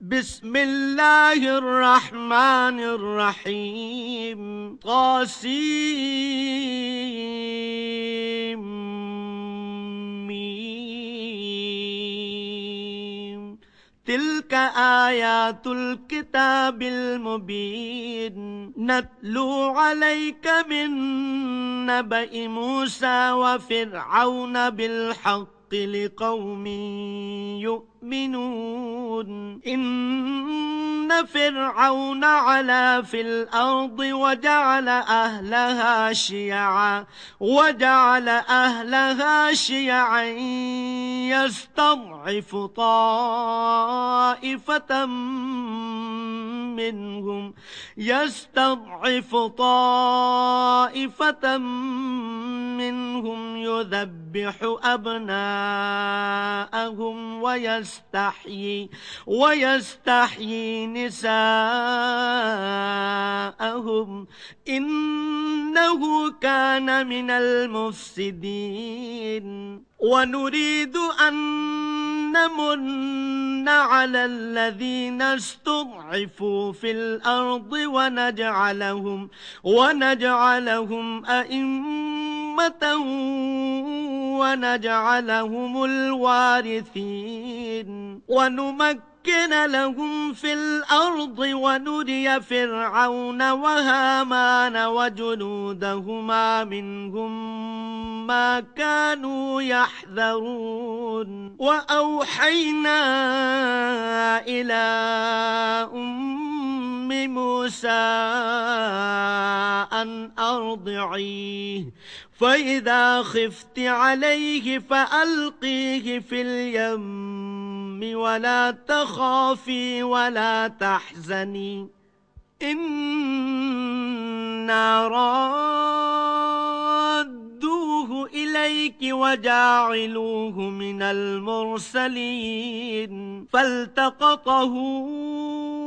بسم الله الرحمن الرحيم. قاسم تلك آيات الكتاب المبين. نتلو عليك من نبأ موسى وفرعون بالحق لقوم يؤمنون. إن فرعون علا في الأرض وجعل أهلها شيعا وجعل أهلها شيعا يستضعف طائفة منهم يستضعف طائفة منهم يذبح أبناءهم ويستحيي ويستحيي نساءهم. إنه كان من المفسدين. ونريد أن نمن على الذين استضعفوا في الأرض ونجعلهم ونجعلهم أئمة ونجعلهم الوارثين. ونمكن نمكن لهم في الأرض ونري فرعون وهامان وجنودهما منهم ما كانوا يحذرون. وأوحينا إلى أم موسى أن أرضعيه. فإذا خفت عليه فألقيه في اليم. ولا تخافي ولا تحزني. إنا رادوه إليك وجاعلوه من المرسلين. فالتقطه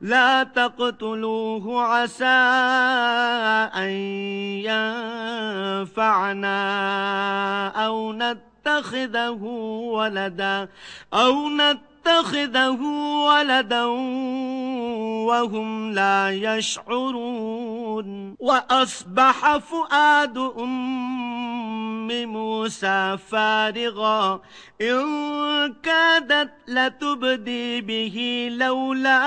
لا تقتلوه عسى أن ينفعنا أو نتخذه ولدا أو نتخذه ولدا وهم لا يشعرون. وأصبح فؤاد أم موسى فارغا. إن كادت لتبدي به لولا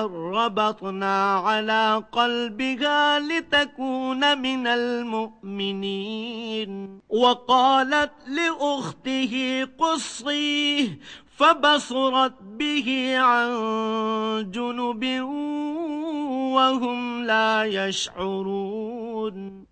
أربطنا على قلبها لتكون من المؤمنين. وقالت لأخته قصيه فبصرت به عن جنب وهم لا يشعرون.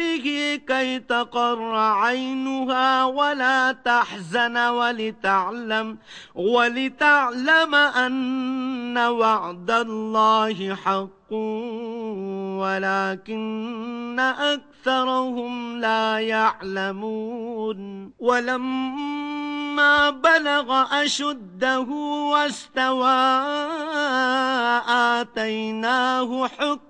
كي تقر عينها ولا تحزن ولتعلم ولتعلم أن وعد الله حق ولكن أكثرهم لا يعلمون. ولما بلغ أشده واستوى آتيناه حكما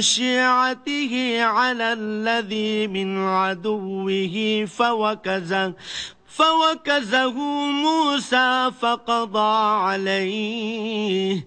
شيعته على الذي من عدوه فوكزه فوكزه موسى فقضى عليه.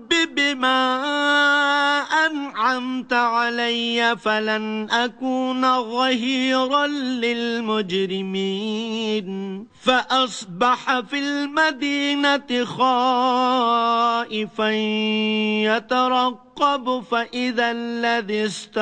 بما أنعمت علي فلن أكون ظهيرا للمجرمين. فأصبح في المدينة خائفا يترقب فإذا الذي استنصره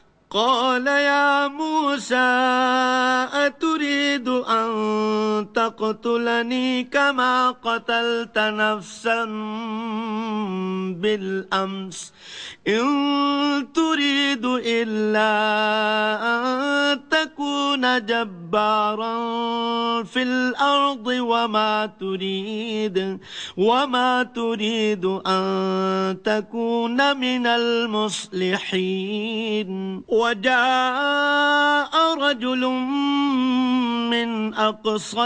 قال يا موسى أتريد أن تقتلني كما قتلت نفسا بالأمس. إن تريد إلا أن تكون جبارا في الأرض وما تريد وما تريد أن تكون من المصلحين. وجاء رجل من أقصى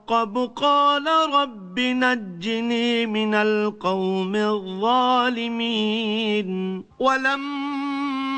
قال رب نجني من القوم الظالمين. ولما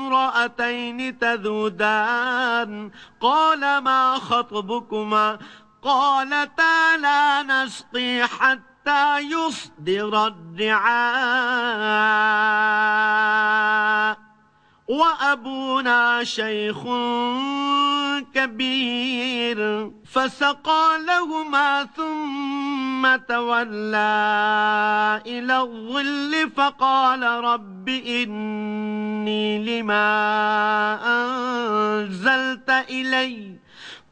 امرأتين تذودان قال ما خطبكما قالتا لا نسقي حتى يصدر الرعاء وأبونا شيخ كبير فسقى لهما ثم تولى إلى الظل فقال رب إني لما أنزلت إلي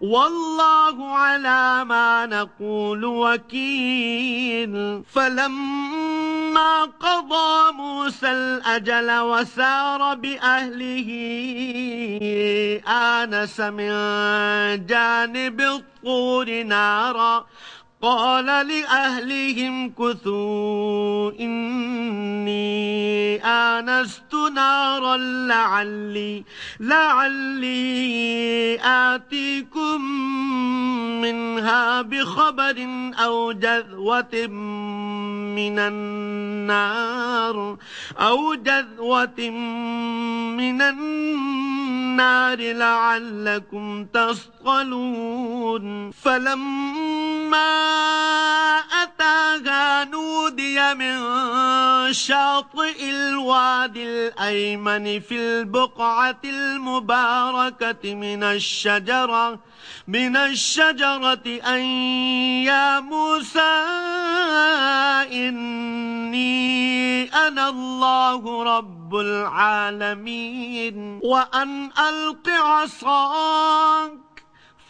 والله على ما نقول وكيل. فلما قضى موسى الأجل وسار بأهله آنس من جانب الطور نارا. قال لأهلهم كثوا إني آنست نارا لعلي لعلي آتيكم منها بخبر أو جذوة من النار أو جذوة من النار لعلكم تصطلون. فلما أتاها نودي من شاطئ الوادي الأيمن في البقعة المباركة من الشجرة من الشجرة أن يا موسى إني أنا الله رب العالمين وأن ألق عصاك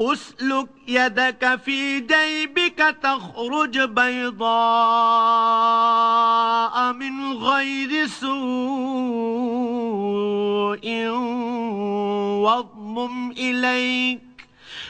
أسلك يدك في جيبك تخرج بيضاء من غير سوء واضمم إليك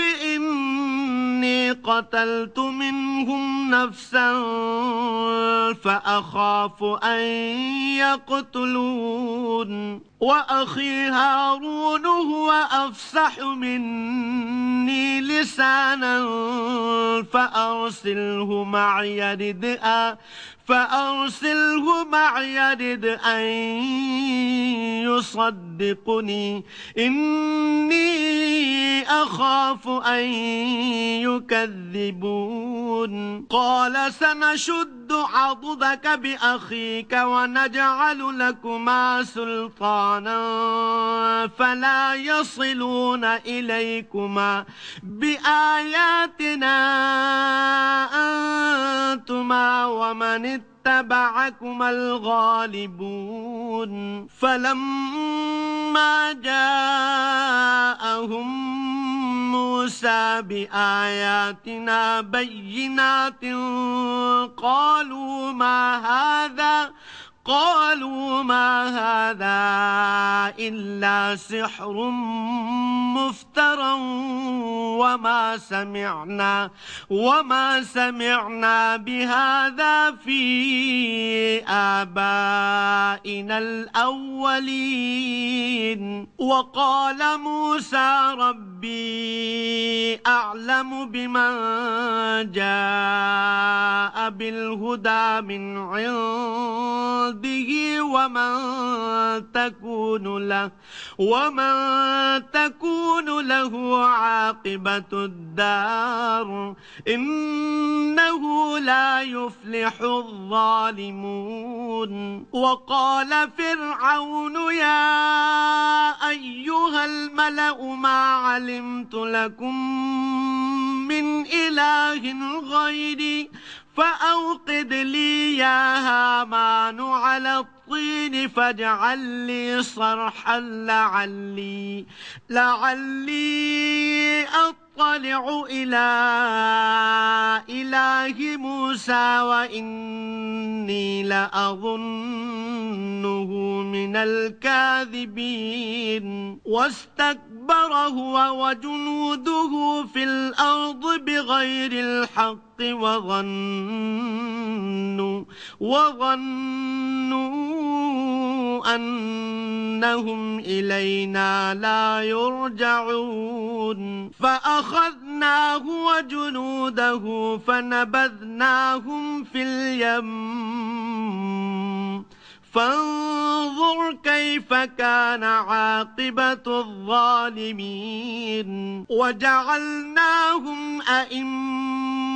إني قتلت منهم نفسا فأخاف أن يقتلون وأخي هارون هو أفسح مني لسانا فأرسله معي ردءا فأرسله معي رد أن يصدقني. إني أخاف أن يكذبون. قال سنشد عضدك بأخيك ونجعل لكما سلطانا فلا يصلون إليكما. بآياتنا أنتما ومن اتبعكما الغالبون. فلما جاءهم موسى بآياتنا بينات قالوا ما هذا؟ قالوا ما هذا إلا سحر مفترى وما سمعنا وما سمعنا بهذا في آبائنا الأولين. وقال موسى ربي أعلم بمن جاء بالهدى من عند به ومن تكون له ومن تكون له عاقبة الدار. إنه لا يفلح الظالمون. وقال فرعون يا أيها الملأ ما علمت لكم من إله غيري فأوقد لي يا هامان على الطين فاجعل لي صرحا لعلي لعلي أطلع إلى إله موسى وإني لأظنه من الكاذبين. واستكبر هو وجنوده في الأرض بغير الحق وظنوا وظنوا أنهم إلينا لا يرجعون. فأخذناه وجنوده فنبذناهم في اليم. فانظر كيف كان عاقبة الظالمين. وجعلناهم أئمة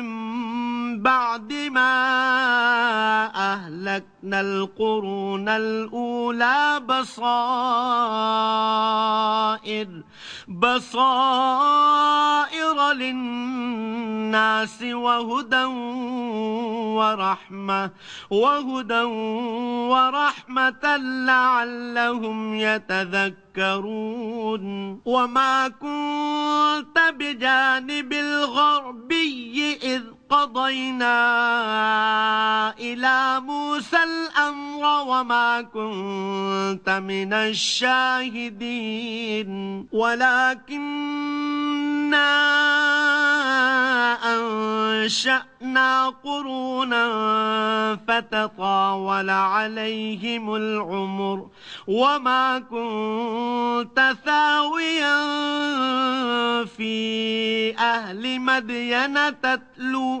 بعد ما أهلكنا القرون الأولى بصائر بصائر للناس وهدى ورحمة وهدى ورحمة لعلهم يتذكرون. وما كنت بجانب الغربي إذ قضينا إلى موسى الأمر وما كنت من الشاهدين. ولكننا أنشأنا قرونا فتطاول عليهم العمر وما كنت ثاويا في أهل مدين تتلو.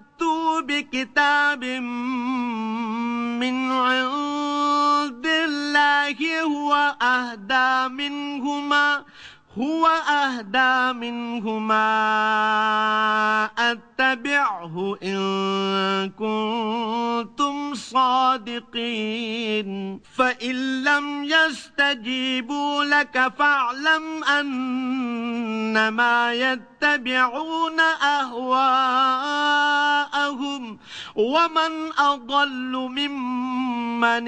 فأتوا بكتاب من عند الله هو أهدى منهما هو أهدى منهما. أتبعه إن كنتم صادقين. فإن لم يستجيبوا لك فاعلم أنما يتبعون أهواءهم. ومن أضل ممن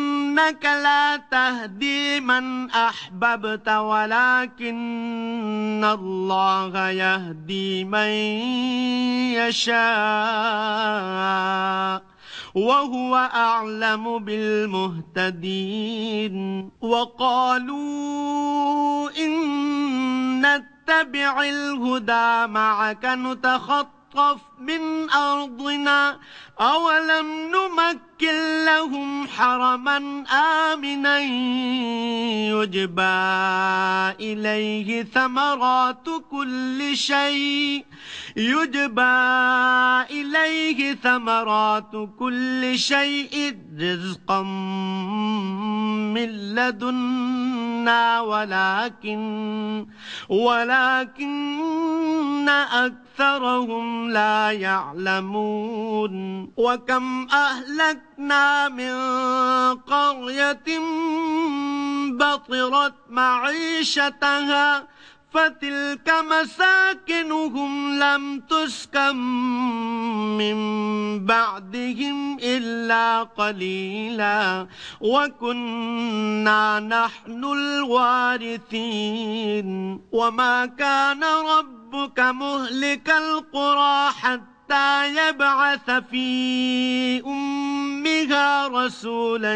إنك لا تهدي من أحببت ولكن الله يهدي من يشاء وهو أعلم بالمهتدين. وقالوا إن نتبع الهدى معك نتخطف من أرضنا؟ أولم نمكن لهم حرما آمنا؟ يجبى إليه ثمرات كل شيء. يجبى إليه ثمرات كل شيء. رزقا من لدنا ولكن ولكن أكثرهم لا يعلمون. وكم أهلكنا من قرية بطرت معيشتها فتلك مساكنهم لم تسكن من بعدهم إلا قليلا وكنا نحن الوارثين وما كان ربك مهلك القرى حتى يبعث في أمها رسولا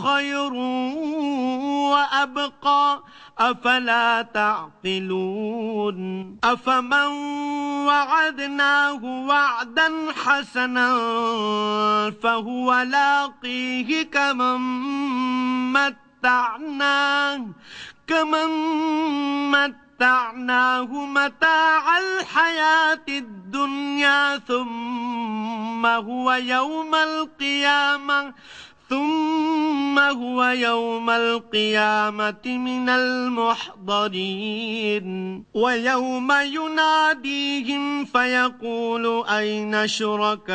وأبقى. أفلا تعقلون؟ أفمن وعدناه وعدا حسنا فهو لاقيه كمن متعناه. كمن متعناه متاع الحياة الدنيا ثم هو يوم القيامة. ثم هو يوم القيامة من المحضرين. ويوم يناديهم فيقول أين شركائي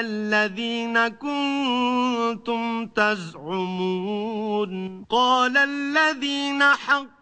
الذين كنتم تزعمون؟ قال الذين حق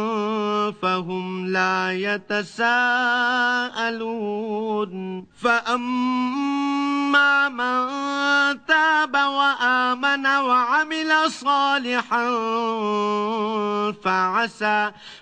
فهم لا يتساءلون. فأما من تاب وآمن وعمل صالحا فعسى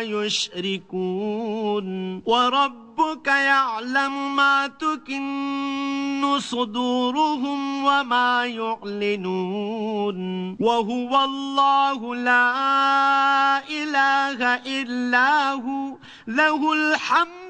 يشركون. وربك يعلم ما تكن صدورهم وما يعلنون. وهو الله لا إله إلا هو له الحمد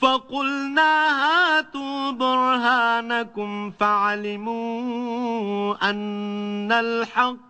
فقلنا هاتوا برهانكم فعلموا أن الحق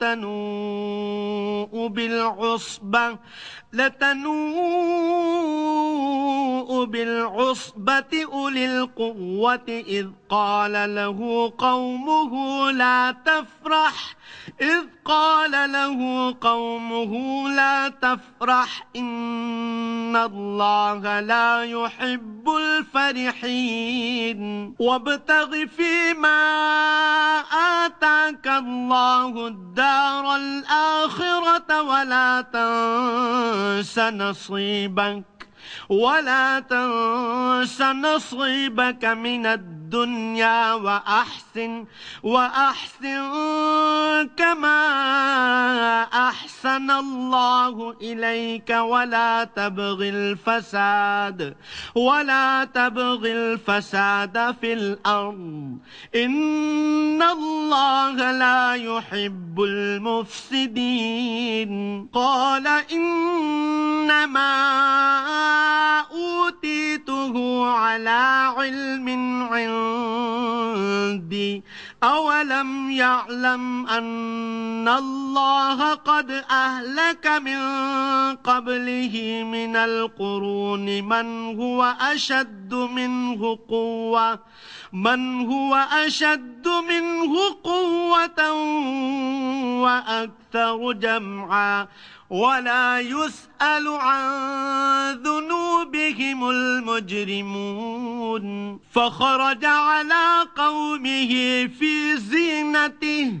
لتنوء بالعصبة لتنوء بالعصبة أولي القوة إذ قال له قومه لا تفرح إذ قال له قومه لا تفرح إن الله لا يحب الفرحين. وابتغ فيما آتاك الله الدار الآخرة ولا تنس نصيبك ولا تنس نصيبك من الدار الدنيا وأحسن وأحسن كما أحسن الله إليك. ولا تبغ الفساد ولا تبغ الفساد في الأرض. إن الله لا يحب المفسدين. قال إنما أوتيته على علم عندي أولم يعلم أن الله قد أهلك من قبله من القرون من هو أشد منه قوة من هو أشد منه قوة وأكثر جمعا ولا يسأل عن ذنوبهم المجرمون. فخرج على قومه في زينته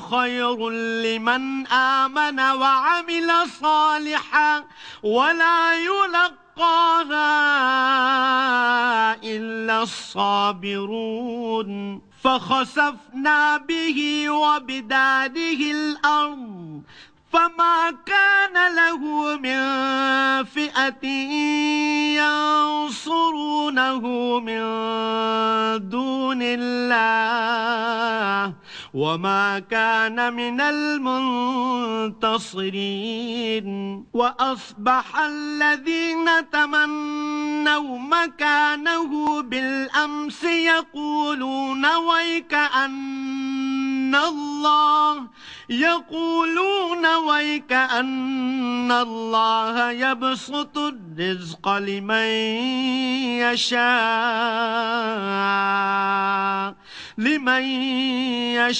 خير لمن آمن وعمل صالحا ولا يلقاها إلا الصابرون. فخسفنا به وبداده الأرض فما كان له من فئة ينصرونه من دون الله. وما كان من المنتصرين. وأصبح الذين تمنوا مكانه بالأمس يقولون ويك أن الله يقولون ويك أن الله يبسط الرزق لمن يشاء لمن يشاء.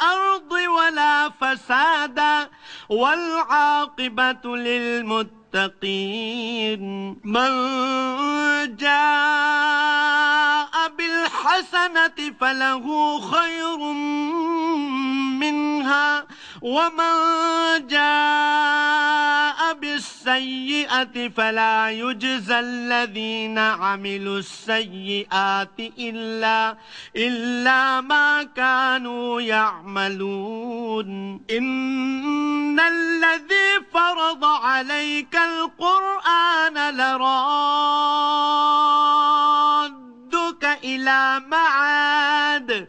الأرض ولا فسادا والعاقبة للمتقين من جاء بالحسنة فله خير منها ومن جاء بالسيئة فلا يجزى الذين عملوا السيئات إلا, إلا ما كانوا يعملون. إن الذي فرض عليك القرآن لرادك إلى معاد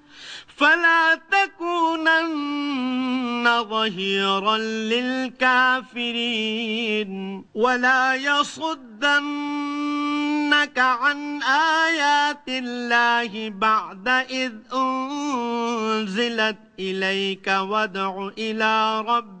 فلا تكونن ظهيرا للكافرين ولا يصدنك عن آيات الله بعد إذ أنزلت إليك وادع إلى ربك